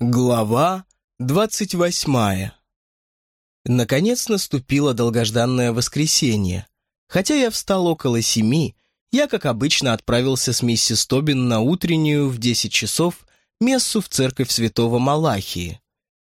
Глава двадцать восьмая Наконец наступило долгожданное воскресенье. Хотя я встал около семи, я, как обычно, отправился с миссис Тобин на утреннюю в десять часов мессу в церковь святого Малахии.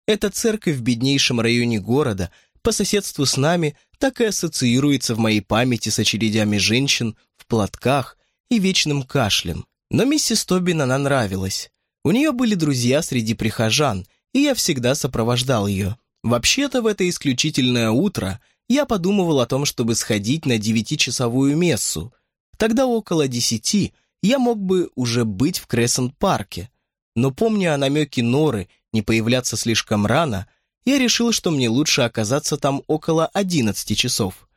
Эта церковь в беднейшем районе города, по соседству с нами, так и ассоциируется в моей памяти с очередями женщин в платках и вечным кашлем. Но миссис Тобин она нравилась. У нее были друзья среди прихожан, и я всегда сопровождал ее. Вообще-то в это исключительное утро я подумывал о том, чтобы сходить на девятичасовую мессу. Тогда около десяти я мог бы уже быть в Крессент-парке. Но помня о намеке Норы не появляться слишком рано, я решил, что мне лучше оказаться там около одиннадцати часов.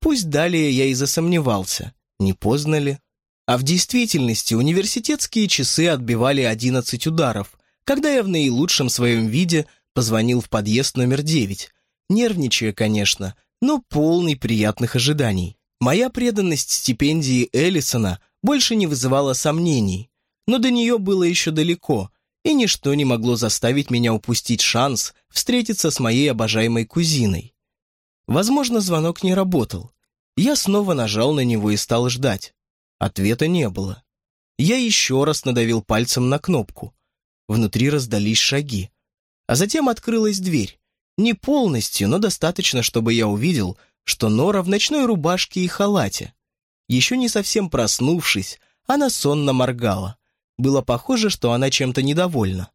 Пусть далее я и засомневался, не поздно ли. А в действительности университетские часы отбивали 11 ударов, когда я в наилучшем своем виде позвонил в подъезд номер 9, нервничая, конечно, но полный приятных ожиданий. Моя преданность стипендии Эллисона больше не вызывала сомнений, но до нее было еще далеко, и ничто не могло заставить меня упустить шанс встретиться с моей обожаемой кузиной. Возможно, звонок не работал. Я снова нажал на него и стал ждать. Ответа не было. Я еще раз надавил пальцем на кнопку. Внутри раздались шаги. А затем открылась дверь. Не полностью, но достаточно, чтобы я увидел, что Нора в ночной рубашке и халате. Еще не совсем проснувшись, она сонно моргала. Было похоже, что она чем-то недовольна.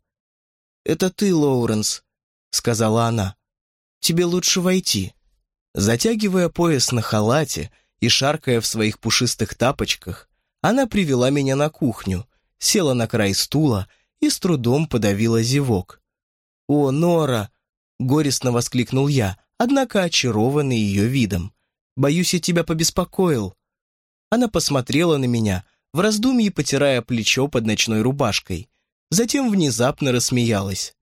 «Это ты, Лоуренс», — сказала она. «Тебе лучше войти». Затягивая пояс на халате, и, шаркая в своих пушистых тапочках, она привела меня на кухню, села на край стула и с трудом подавила зевок. «О, Нора!» — горестно воскликнул я, однако очарованный ее видом. «Боюсь, я тебя побеспокоил». Она посмотрела на меня, в раздумье потирая плечо под ночной рубашкой. Затем внезапно рассмеялась.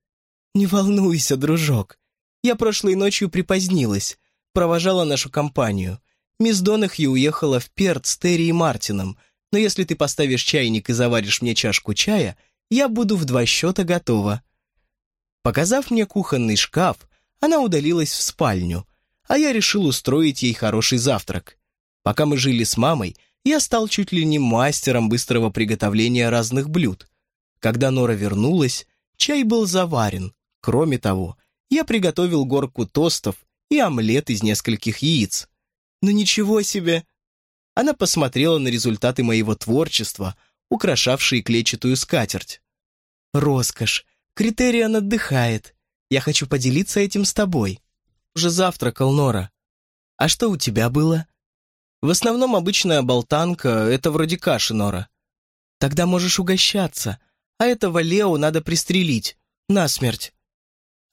«Не волнуйся, дружок. Я прошлой ночью припозднилась, провожала нашу компанию. Мисс Донахью уехала в Перт с Терри и Мартином, но если ты поставишь чайник и заваришь мне чашку чая, я буду в два счета готова». Показав мне кухонный шкаф, она удалилась в спальню, а я решил устроить ей хороший завтрак. Пока мы жили с мамой, я стал чуть ли не мастером быстрого приготовления разных блюд. Когда Нора вернулась, чай был заварен. Кроме того, я приготовил горку тостов и омлет из нескольких яиц. «Ну ничего себе!» Она посмотрела на результаты моего творчества, украшавшие клетчатую скатерть. «Роскошь! Критериан отдыхает. Я хочу поделиться этим с тобой. Уже завтракал, Нора. А что у тебя было?» «В основном обычная болтанка, это вроде каши, Нора. Тогда можешь угощаться, а этого Лео надо пристрелить. Насмерть».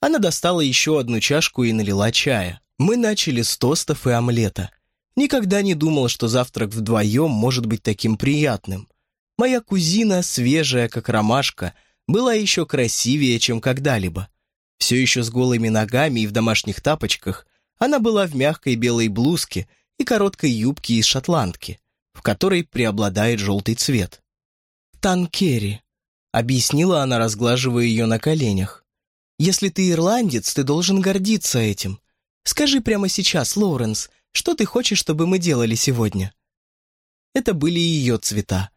Она достала еще одну чашку и налила чая. Мы начали с тостов и омлета. Никогда не думал, что завтрак вдвоем может быть таким приятным. Моя кузина, свежая, как ромашка, была еще красивее, чем когда-либо. Все еще с голыми ногами и в домашних тапочках, она была в мягкой белой блузке и короткой юбке из шотландки, в которой преобладает желтый цвет. «Танкери», — объяснила она, разглаживая ее на коленях. «Если ты ирландец, ты должен гордиться этим. Скажи прямо сейчас, Лоуренс, что ты хочешь, чтобы мы делали сегодня?» Это были ее цвета,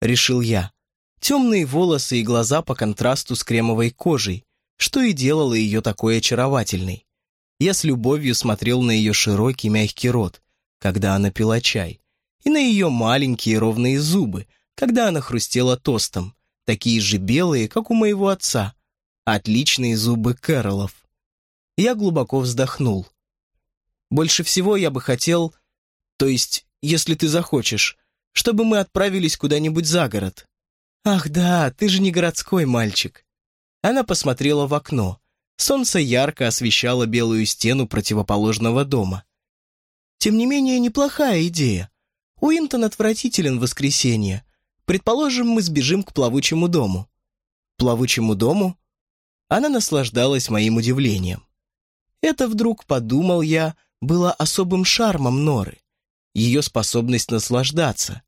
решил я. Темные волосы и глаза по контрасту с кремовой кожей, что и делало ее такой очаровательной. Я с любовью смотрел на ее широкий мягкий рот, когда она пила чай, и на ее маленькие ровные зубы, когда она хрустела тостом, такие же белые, как у моего отца. Отличные зубы Кэролов. Я глубоко вздохнул. Больше всего я бы хотел, то есть, если ты захочешь, чтобы мы отправились куда-нибудь за город. Ах да, ты же не городской мальчик. Она посмотрела в окно. Солнце ярко освещало белую стену противоположного дома. Тем не менее, неплохая идея. Уинтон отвратителен в воскресенье. Предположим, мы сбежим к плавучему дому. Плавучему дому? Она наслаждалась моим удивлением. Это вдруг, подумал я, было особым шармом Норы, ее способность наслаждаться.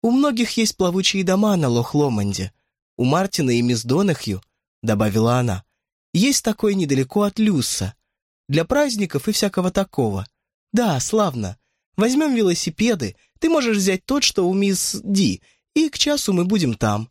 У многих есть плавучие дома на Лох-Ломанде. У Мартина и мисс Донахью — добавила она. «Есть такой недалеко от Люса. Для праздников и всякого такого. Да, славно. Возьмем велосипеды, ты можешь взять тот, что у мисс Ди, и к часу мы будем там».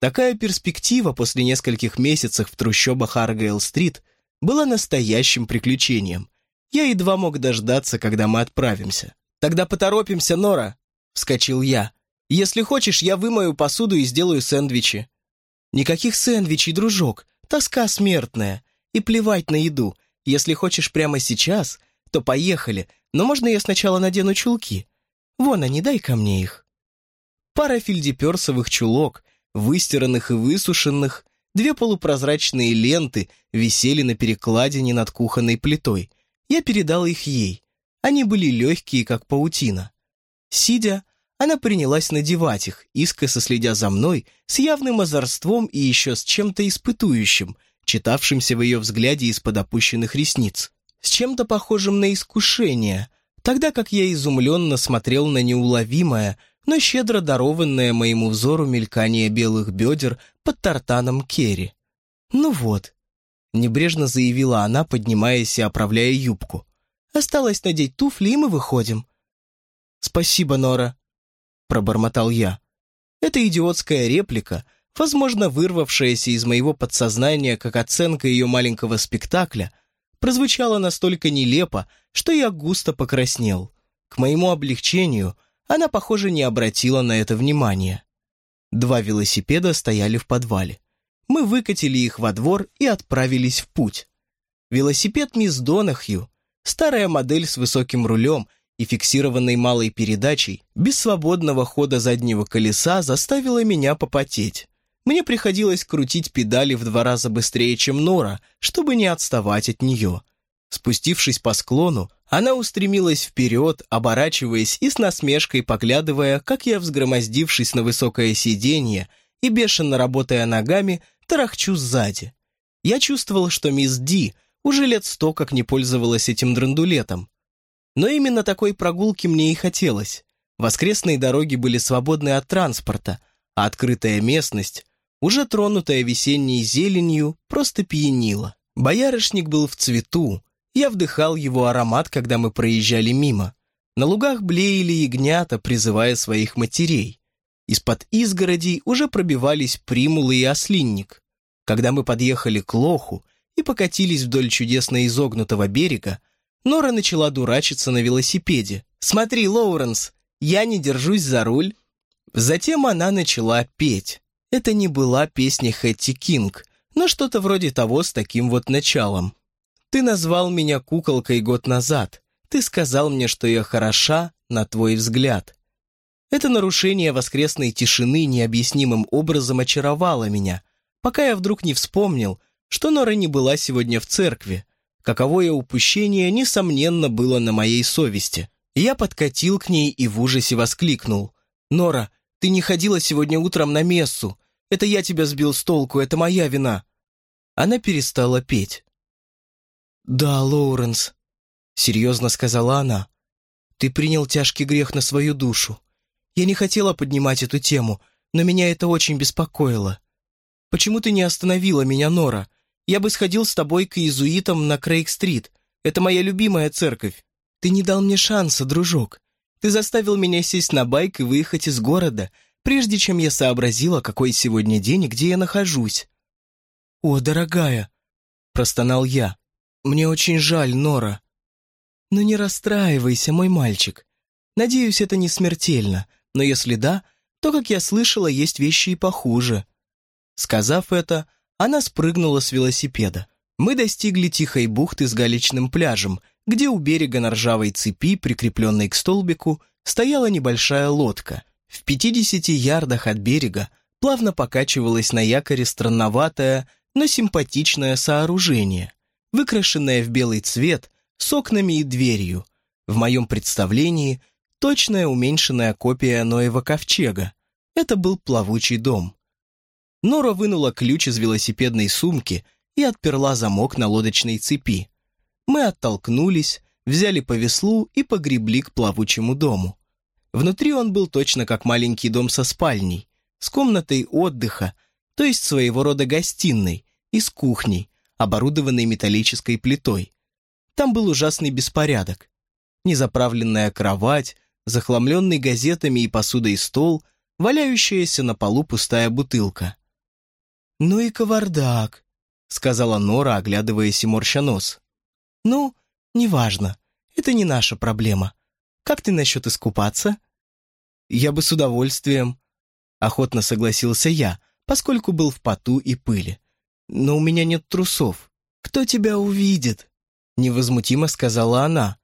Такая перспектива после нескольких месяцев в трущобах Аргейл-стрит была настоящим приключением. Я едва мог дождаться, когда мы отправимся. «Тогда поторопимся, Нора!» — вскочил я. «Если хочешь, я вымою посуду и сделаю сэндвичи». «Никаких сэндвичей, дружок, тоска смертная. И плевать на еду. Если хочешь прямо сейчас, то поехали, но можно я сначала надену чулки? Вон они, дай ко мне их». Пара фельдеперсовых чулок, выстиранных и высушенных, две полупрозрачные ленты висели на перекладине над кухонной плитой. Я передал их ей. Они были легкие, как паутина. Сидя, она принялась надевать их, искоса следя за мной, с явным озорством и еще с чем-то испытующим, читавшимся в ее взгляде из-под опущенных ресниц. С чем-то похожим на искушение, тогда как я изумленно смотрел на неуловимое, но щедро дарованное моему взору мелькание белых бедер под тартаном Керри. «Ну вот», — небрежно заявила она, поднимаясь и оправляя юбку. «Осталось надеть туфли, и мы выходим». «Спасибо, Нора», — пробормотал я. Эта идиотская реплика, возможно, вырвавшаяся из моего подсознания как оценка ее маленького спектакля, прозвучала настолько нелепо, что я густо покраснел. К моему облегчению — она, похоже, не обратила на это внимания. Два велосипеда стояли в подвале. Мы выкатили их во двор и отправились в путь. Велосипед мисс Донахью, старая модель с высоким рулем и фиксированной малой передачей, без свободного хода заднего колеса заставила меня попотеть. Мне приходилось крутить педали в два раза быстрее, чем Нора, чтобы не отставать от нее. Спустившись по склону, она устремилась вперед, оборачиваясь и с насмешкой поглядывая, как я, взгромоздившись на высокое сиденье и бешено работая ногами, тарахчу сзади. Я чувствовал, что мисс Ди уже лет сто как не пользовалась этим драндулетом. Но именно такой прогулки мне и хотелось. Воскресные дороги были свободны от транспорта, а открытая местность, уже тронутая весенней зеленью, просто пьянила. Боярышник был в цвету, я вдыхал его аромат, когда мы проезжали мимо. На лугах блеяли ягнята, призывая своих матерей. Из-под изгородей уже пробивались примулы и ослинник. Когда мы подъехали к лоху и покатились вдоль чудесно изогнутого берега, Нора начала дурачиться на велосипеде. «Смотри, Лоуренс, я не держусь за руль». Затем она начала петь. Это не была песня Хэтти Кинг, но что-то вроде того с таким вот началом. Ты назвал меня куколкой год назад. Ты сказал мне, что я хороша, на твой взгляд. Это нарушение воскресной тишины необъяснимым образом очаровало меня, пока я вдруг не вспомнил, что Нора не была сегодня в церкви. Каковое упущение, несомненно, было на моей совести. Я подкатил к ней и в ужасе воскликнул. «Нора, ты не ходила сегодня утром на мессу. Это я тебя сбил с толку, это моя вина». Она перестала петь. «Да, Лоуренс», — серьезно сказала она, — «ты принял тяжкий грех на свою душу. Я не хотела поднимать эту тему, но меня это очень беспокоило. Почему ты не остановила меня, Нора? Я бы сходил с тобой к иезуитам на Крейг-стрит. Это моя любимая церковь. Ты не дал мне шанса, дружок. Ты заставил меня сесть на байк и выехать из города, прежде чем я сообразила, какой сегодня день и где я нахожусь». «О, дорогая!» — простонал я. «Мне очень жаль, Нора». «Но не расстраивайся, мой мальчик. Надеюсь, это не смертельно, но если да, то, как я слышала, есть вещи и похуже». Сказав это, она спрыгнула с велосипеда. Мы достигли тихой бухты с галечным пляжем, где у берега на ржавой цепи, прикрепленной к столбику, стояла небольшая лодка. В 50 ярдах от берега плавно покачивалось на якоре странноватое, но симпатичное сооружение выкрашенная в белый цвет, с окнами и дверью. В моем представлении точная уменьшенная копия Ноева ковчега. Это был плавучий дом. Нора вынула ключ из велосипедной сумки и отперла замок на лодочной цепи. Мы оттолкнулись, взяли по веслу и погребли к плавучему дому. Внутри он был точно как маленький дом со спальней, с комнатой отдыха, то есть своего рода гостиной, и с кухней, оборудованной металлической плитой. Там был ужасный беспорядок. Незаправленная кровать, захламленный газетами и посудой стол, валяющаяся на полу пустая бутылка. «Ну и кавардак», — сказала Нора, оглядываясь и морща нос. «Ну, неважно, это не наша проблема. Как ты насчет искупаться?» «Я бы с удовольствием», — охотно согласился я, поскольку был в поту и пыли. «Но у меня нет трусов. Кто тебя увидит?» Невозмутимо сказала она.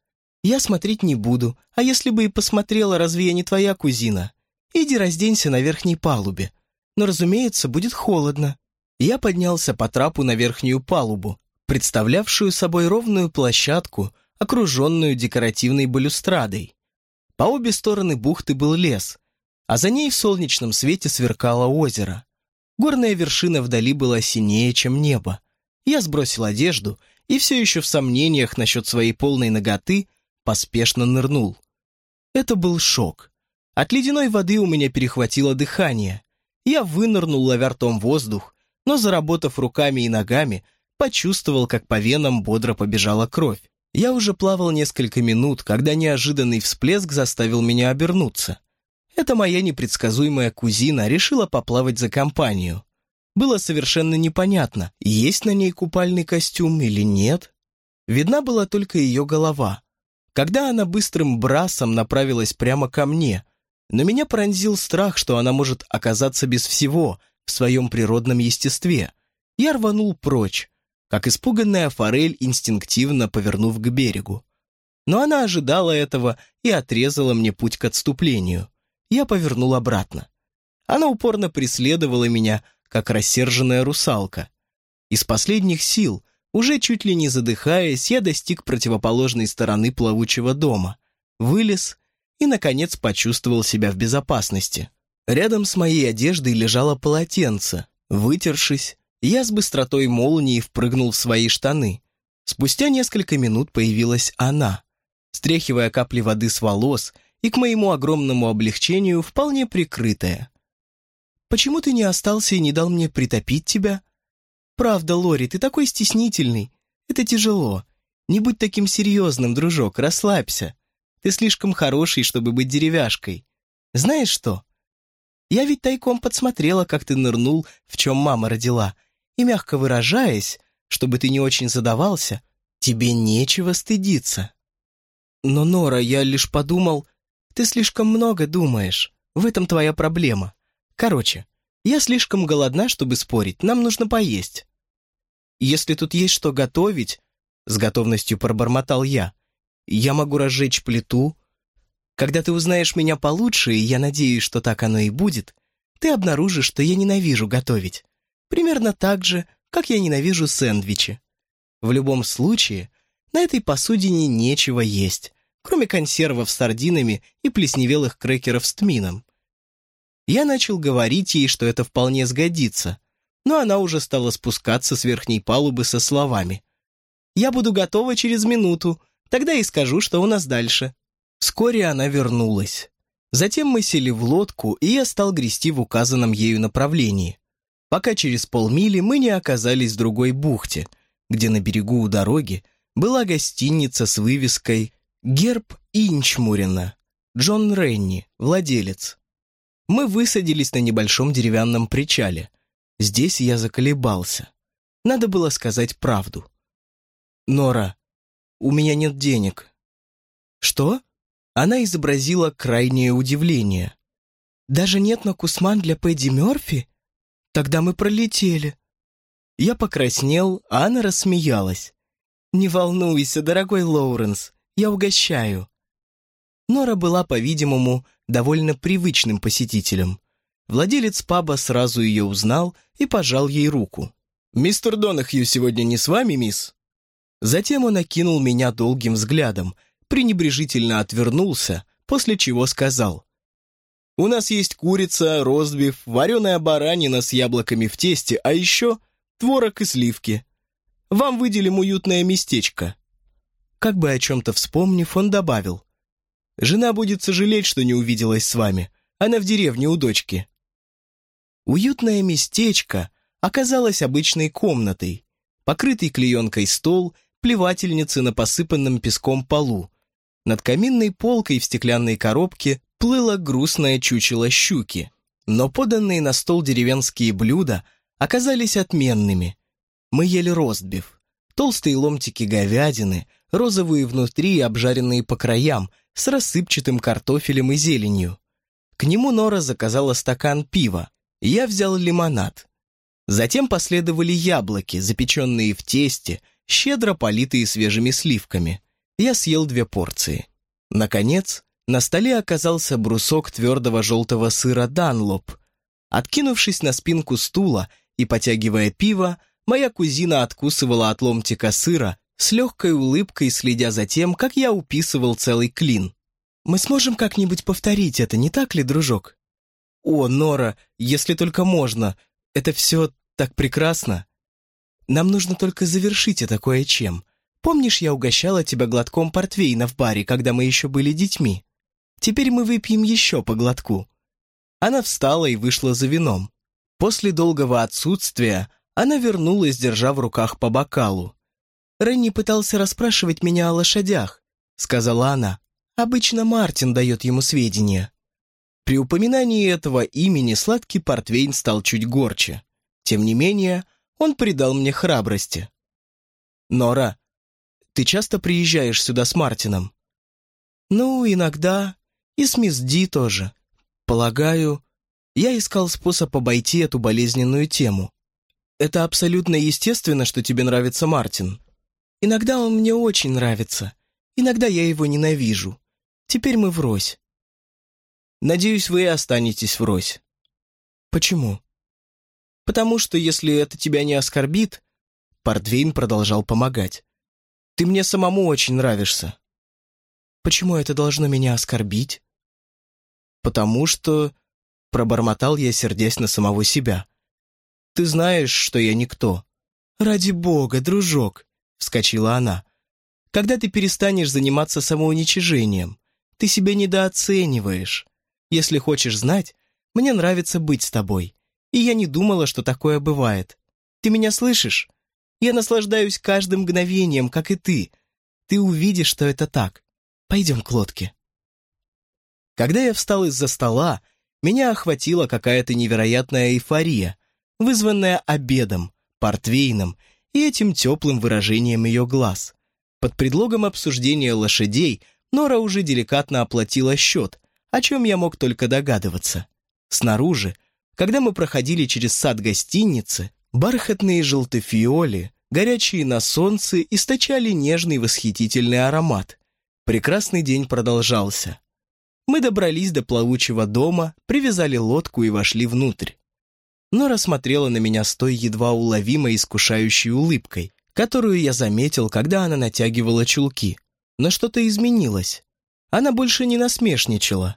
«Я смотреть не буду, а если бы и посмотрела, разве я не твоя кузина? Иди разденься на верхней палубе. Но, разумеется, будет холодно». Я поднялся по трапу на верхнюю палубу, представлявшую собой ровную площадку, окруженную декоративной балюстрадой. По обе стороны бухты был лес, а за ней в солнечном свете сверкало озеро. Горная вершина вдали была синее, чем небо. Я сбросил одежду и все еще в сомнениях насчет своей полной ноготы поспешно нырнул. Это был шок. От ледяной воды у меня перехватило дыхание. Я вынырнул, ловя ртом воздух, но, заработав руками и ногами, почувствовал, как по венам бодро побежала кровь. Я уже плавал несколько минут, когда неожиданный всплеск заставил меня обернуться. Эта моя непредсказуемая кузина решила поплавать за компанию. Было совершенно непонятно, есть на ней купальный костюм или нет. Видна была только ее голова. Когда она быстрым брасом направилась прямо ко мне, но меня пронзил страх, что она может оказаться без всего, в своем природном естестве. Я рванул прочь, как испуганная форель, инстинктивно повернув к берегу. Но она ожидала этого и отрезала мне путь к отступлению. Я повернул обратно. Она упорно преследовала меня, как рассерженная русалка. Из последних сил, уже чуть ли не задыхаясь, я достиг противоположной стороны плавучего дома, вылез и, наконец, почувствовал себя в безопасности. Рядом с моей одеждой лежало полотенце. Вытершись, я с быстротой молнии впрыгнул в свои штаны. Спустя несколько минут появилась она, стряхивая капли воды с волос и, к моему огромному облегчению, вполне прикрытая. «Почему ты не остался и не дал мне притопить тебя?» «Правда, Лори, ты такой стеснительный. Это тяжело. Не будь таким серьезным, дружок, расслабься. Ты слишком хороший, чтобы быть деревяшкой. Знаешь что? Я ведь тайком подсмотрела, как ты нырнул, в чем мама родила. И, мягко выражаясь, чтобы ты не очень задавался, тебе нечего стыдиться. Но, Нора, я лишь подумал, ты слишком много думаешь. В этом твоя проблема. Короче, я слишком голодна, чтобы спорить, нам нужно поесть. Если тут есть что готовить, с готовностью пробормотал я, я могу разжечь плиту, когда ты узнаешь меня получше, и я надеюсь, что так оно и будет, ты обнаружишь, что я ненавижу готовить. Примерно так же, как я ненавижу сэндвичи. В любом случае, на этой посудине нечего есть, кроме консервов с сардинами и плесневелых крекеров с тмином. Я начал говорить ей, что это вполне сгодится, но она уже стала спускаться с верхней палубы со словами. «Я буду готова через минуту, тогда и скажу, что у нас дальше». Вскоре она вернулась. Затем мы сели в лодку, и я стал грести в указанном ею направлении. Пока через полмили мы не оказались в другой бухте, где на берегу у дороги была гостиница с вывеской «Герб Инчмурина», Джон Ренни, владелец. Мы высадились на небольшом деревянном причале. Здесь я заколебался. Надо было сказать правду. «Нора, у меня нет денег». «Что?» Она изобразила крайнее удивление. «Даже нет на Кусман для Пэдди Мёрфи? Тогда мы пролетели». Я покраснел, а она рассмеялась. «Не волнуйся, дорогой Лоуренс, я угощаю». Нора была, по-видимому, довольно привычным посетителем. Владелец паба сразу ее узнал и пожал ей руку. «Мистер Донахью сегодня не с вами, мисс?» Затем он окинул меня долгим взглядом – пренебрежительно отвернулся, после чего сказал. «У нас есть курица, ростбиф, вареная баранина с яблоками в тесте, а еще творог и сливки. Вам выделим уютное местечко». Как бы о чем-то вспомнив, он добавил. «Жена будет сожалеть, что не увиделась с вами. Она в деревне у дочки». Уютное местечко оказалось обычной комнатой, покрытый клеенкой стол, плевательницы на посыпанном песком полу. Над каминной полкой в стеклянной коробке плыло грустное чучело щуки, но поданные на стол деревенские блюда оказались отменными. Мы ели ростбиф, толстые ломтики говядины, розовые внутри и обжаренные по краям, с рассыпчатым картофелем и зеленью. К нему Нора заказала стакан пива, я взял лимонад. Затем последовали яблоки, запеченные в тесте, щедро политые свежими сливками. Я съел две порции. Наконец, на столе оказался брусок твердого желтого сыра «Данлоп». Откинувшись на спинку стула и потягивая пиво, моя кузина откусывала от ломтика сыра с легкой улыбкой, следя за тем, как я уписывал целый клин. «Мы сможем как-нибудь повторить это, не так ли, дружок?» «О, Нора, если только можно, это все так прекрасно!» «Нам нужно только завершить это кое-чем. Помнишь, я угощала тебя глотком портвейна в баре, когда мы еще были детьми?» Теперь мы выпьем еще по глотку». Она встала и вышла за вином. После долгого отсутствия она вернулась, держа в руках по бокалу. «Ренни пытался расспрашивать меня о лошадях», — сказала она. «Обычно Мартин дает ему сведения». При упоминании этого имени сладкий портвейн стал чуть горче. Тем не менее, он придал мне храбрости. «Нора, ты часто приезжаешь сюда с Мартином?» «Ну, иногда», и с мисс Ди тоже. Полагаю, я искал способ обойти эту болезненную тему. Это абсолютно естественно, что тебе нравится Мартин. Иногда он мне очень нравится, иногда я его ненавижу. Теперь мы врозь. Надеюсь, вы и останетесь врозь. Почему? Потому что, если это тебя не оскорбит, Портвейн продолжал помогать. Ты мне самому очень нравишься. Почему это должно меня оскорбить? потому что...» Пробормотал я, сердясь на самого себя. «Ты знаешь, что я никто». «Ради бога, дружок!» — вскочила она. «Когда ты перестанешь заниматься самоуничижением? Ты себя недооцениваешь. Если хочешь знать, мне нравится быть с тобой. И я не думала, что такое бывает. Ты меня слышишь? Я наслаждаюсь каждым мгновением, как и ты. Ты увидишь, что это так. Пойдем к лодке». Когда я встал из-за стола, меня охватила какая-то невероятная эйфория, вызванная обедом, портвейном и этим теплым выражением ее глаз. Под предлогом обсуждения лошадей Нора уже деликатно оплатила счет, о чем я мог только догадываться. Снаружи, когда мы проходили через сад гостиницы, бархатные желтофиоли, горячие на солнце, источали нежный восхитительный аромат. Прекрасный день продолжался. Мы добрались до плавучего дома, привязали лодку и вошли внутрь. Нора смотрела на меня с той едва уловимой искушающей улыбкой, которую я заметил, когда она натягивала чулки. Но что-то изменилось. Она больше не насмешничала.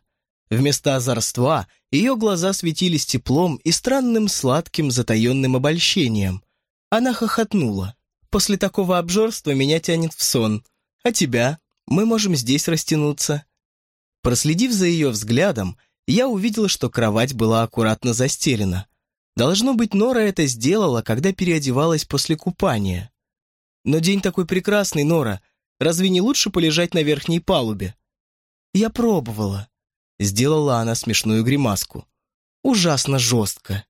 Вместо озорства ее глаза светились теплом и странным сладким затаенным обольщением. Она хохотнула. «После такого обжорства меня тянет в сон. А тебя? Мы можем здесь растянуться. Проследив за ее взглядом, я увидел, что кровать была аккуратно застелена. Должно быть, Нора это сделала, когда переодевалась после купания. Но день такой прекрасный, Нора. Разве не лучше полежать на верхней палубе? Я пробовала. Сделала она смешную гримаску. Ужасно жестко.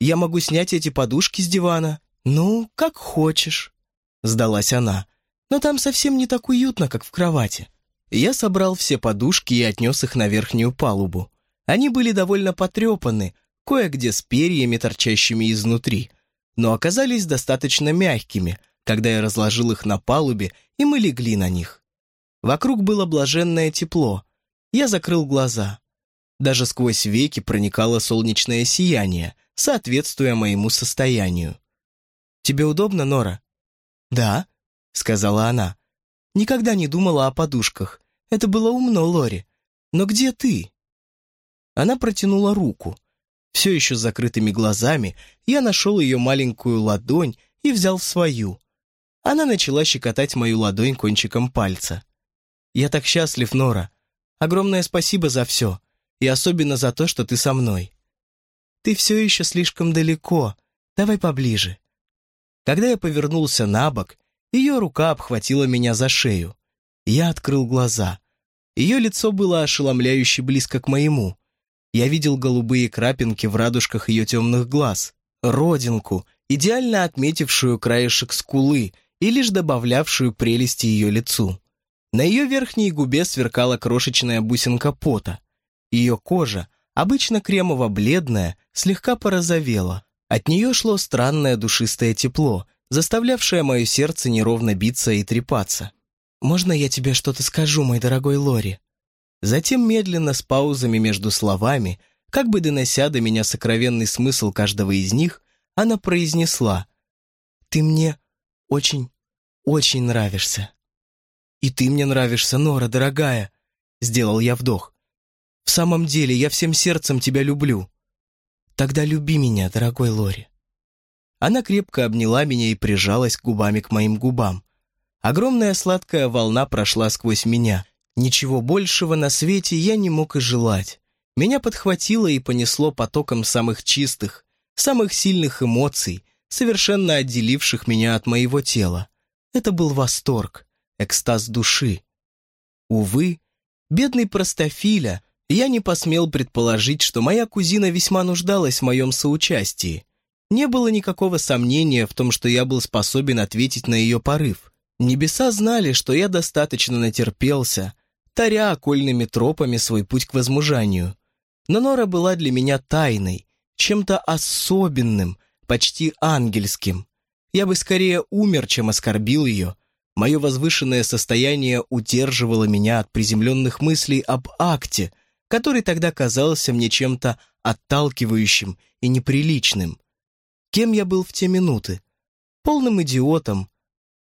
Я могу снять эти подушки с дивана? Ну, как хочешь. Сдалась она. Но там совсем не так уютно, как в кровати. Я собрал все подушки и отнес их на верхнюю палубу. Они были довольно потрепаны, кое-где с перьями, торчащими изнутри, но оказались достаточно мягкими, когда я разложил их на палубе, и мы легли на них. Вокруг было блаженное тепло. Я закрыл глаза. Даже сквозь веки проникало солнечное сияние, соответствуя моему состоянию. «Тебе удобно, Нора?» «Да», — сказала она. «Никогда не думала о подушках. Это было умно, Лори. Но где ты?» Она протянула руку. Все еще с закрытыми глазами я нашел ее маленькую ладонь и взял свою. Она начала щекотать мою ладонь кончиком пальца. «Я так счастлив, Нора. Огромное спасибо за все. И особенно за то, что ты со мной». ты все еще слишком далеко. Давай поближе». Когда я повернулся на бок, ее рука обхватила меня за шею. Я открыл глаза. Ее лицо было ошеломляюще близко к моему. Я видел голубые крапинки в радужках ее темных глаз, родинку, идеально отметившую краешек скулы и лишь добавлявшую прелести ее лицу. На ее верхней губе сверкала крошечная бусинка пота. Ее кожа, обычно кремово-бледная, слегка порозовела. От нее шло странное душистое тепло, заставлявшее мое сердце неровно биться и трепаться. «Можно я тебе что-то скажу, мой дорогой Лори?» Затем медленно, с паузами между словами, как бы донося до меня сокровенный смысл каждого из них, она произнесла «Ты мне очень, очень нравишься». «И ты мне нравишься, Нора, дорогая», — сделал я вдох. «В самом деле, я всем сердцем тебя люблю». «Тогда люби меня, дорогой Лори». Она крепко обняла меня и прижалась губами к моим губам. Огромная сладкая волна прошла сквозь меня. Ничего большего на свете я не мог и желать. Меня подхватило и понесло потоком самых чистых, самых сильных эмоций, совершенно отделивших меня от моего тела. Это был восторг, экстаз души. Увы, бедный простофиля, я не посмел предположить, что моя кузина весьма нуждалась в моем соучастии. Не было никакого сомнения в том, что я был способен ответить на ее порыв. Небеса знали, что я достаточно натерпелся, таря окольными тропами свой путь к возмужанию. Но Нора была для меня тайной, чем-то особенным, почти ангельским. Я бы скорее умер, чем оскорбил ее. Мое возвышенное состояние удерживало меня от приземленных мыслей об акте, который тогда казался мне чем-то отталкивающим и неприличным. Кем я был в те минуты? Полным идиотом,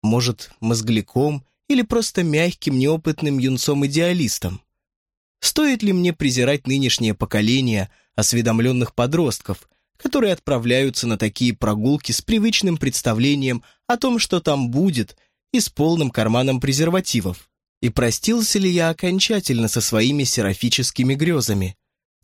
может, мозгляком или просто мягким, неопытным юнцом-идеалистом? Стоит ли мне презирать нынешнее поколение осведомленных подростков, которые отправляются на такие прогулки с привычным представлением о том, что там будет, и с полным карманом презервативов? И простился ли я окончательно со своими серафическими грезами?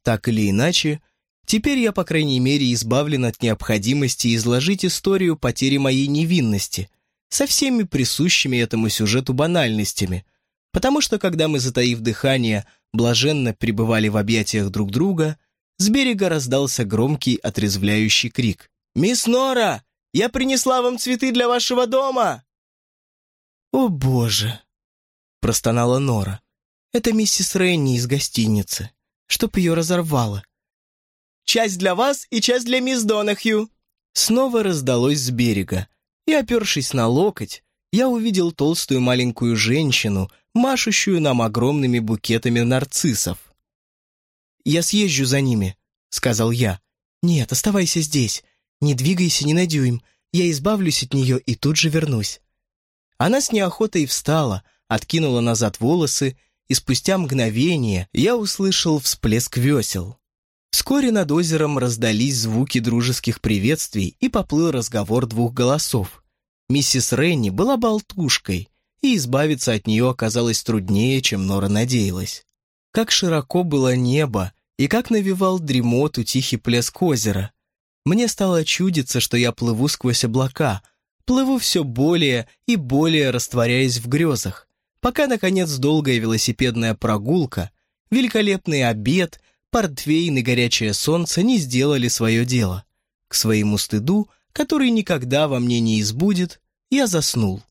Так или иначе, теперь я, по крайней мере, избавлен от необходимости изложить историю потери моей невинности, со всеми присущими этому сюжету банальностями, потому что когда мы, затаив дыхание, блаженно пребывали в объятиях друг друга, с берега раздался громкий отрезвляющий крик. «Мисс Нора, я принесла вам цветы для вашего дома!» «О, Боже!» — простонала Нора. «Это миссис Ренни из гостиницы. Чтоб ее разорвало». «Часть для вас и часть для мисс Донахью!» Снова раздалось с берега, и, опершись на локоть, я увидел толстую маленькую женщину, машущую нам огромными букетами нарциссов. «Я съезжу за ними», — сказал я. «Нет, оставайся здесь. Не двигайся ни на дюйм. Я избавлюсь от нее и тут же вернусь». Она с неохотой встала, откинула назад волосы, и спустя мгновение я услышал всплеск весел. Вскоре над озером раздались звуки дружеских приветствий и поплыл разговор двух голосов. Миссис Ренни была болтушкой, и избавиться от нее оказалось труднее, чем Нора надеялась. Как широко было небо, и как навевал дремоту тихий плеск озера. Мне стало чудиться, что я плыву сквозь облака, плыву все более и более растворяясь в грезах, пока, наконец, долгая велосипедная прогулка, великолепный обед — портвейн и горячее солнце не сделали свое дело. К своему стыду, который никогда во мне не избудет, я заснул.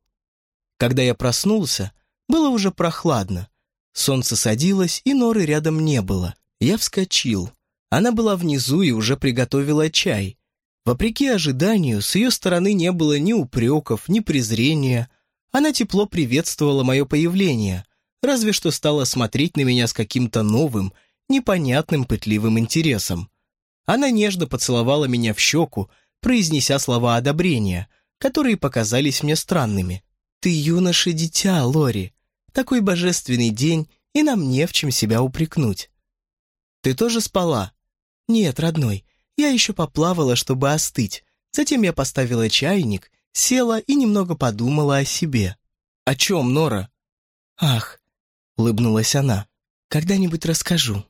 Когда я проснулся, было уже прохладно. Солнце садилось, и норы рядом не было. Я вскочил. Она была внизу и уже приготовила чай. Вопреки ожиданию, с ее стороны не было ни упреков, ни презрения. Она тепло приветствовала мое появление, разве что стала смотреть на меня с каким-то новым, непонятным пытливым интересом. Она нежно поцеловала меня в щеку, произнеся слова одобрения, которые показались мне странными. «Ты юноша дитя, Лори. Такой божественный день, и нам не в чем себя упрекнуть». «Ты тоже спала?» «Нет, родной, я еще поплавала, чтобы остыть. Затем я поставила чайник, села и немного подумала о себе». «О чем, Нора?» «Ах», — улыбнулась она, — «когда-нибудь расскажу».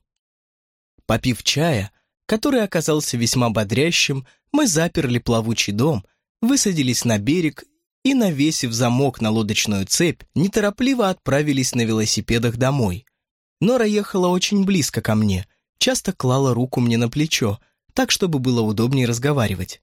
Попив чая, который оказался весьма бодрящим, мы заперли плавучий дом, высадились на берег и, навесив замок на лодочную цепь, неторопливо отправились на велосипедах домой. Нора ехала очень близко ко мне, часто клала руку мне на плечо, так, чтобы было удобнее разговаривать.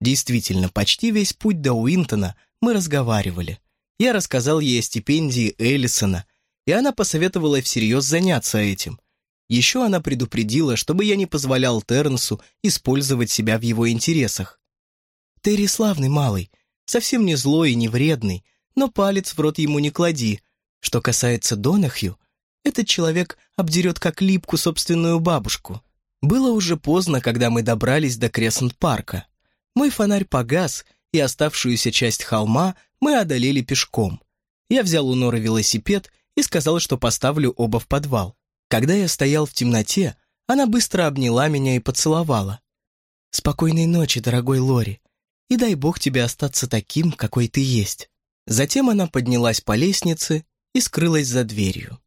Действительно, почти весь путь до Уинтона мы разговаривали. Я рассказал ей о стипендии Эллисона, и она посоветовала всерьез заняться этим. Еще она предупредила, чтобы я не позволял Тернсу использовать себя в его интересах. «Терри славный малый, совсем не злой и не вредный, но палец в рот ему не клади. Что касается Донахью, этот человек обдерет как липку собственную бабушку. Было уже поздно, когда мы добрались до Крессент-парка. Мой фонарь погас, и оставшуюся часть холма мы одолели пешком. Я взял у Норы велосипед и сказал, что поставлю оба в подвал. Когда я стоял в темноте, она быстро обняла меня и поцеловала. «Спокойной ночи, дорогой Лори, и дай бог тебе остаться таким, какой ты есть». Затем она поднялась по лестнице и скрылась за дверью.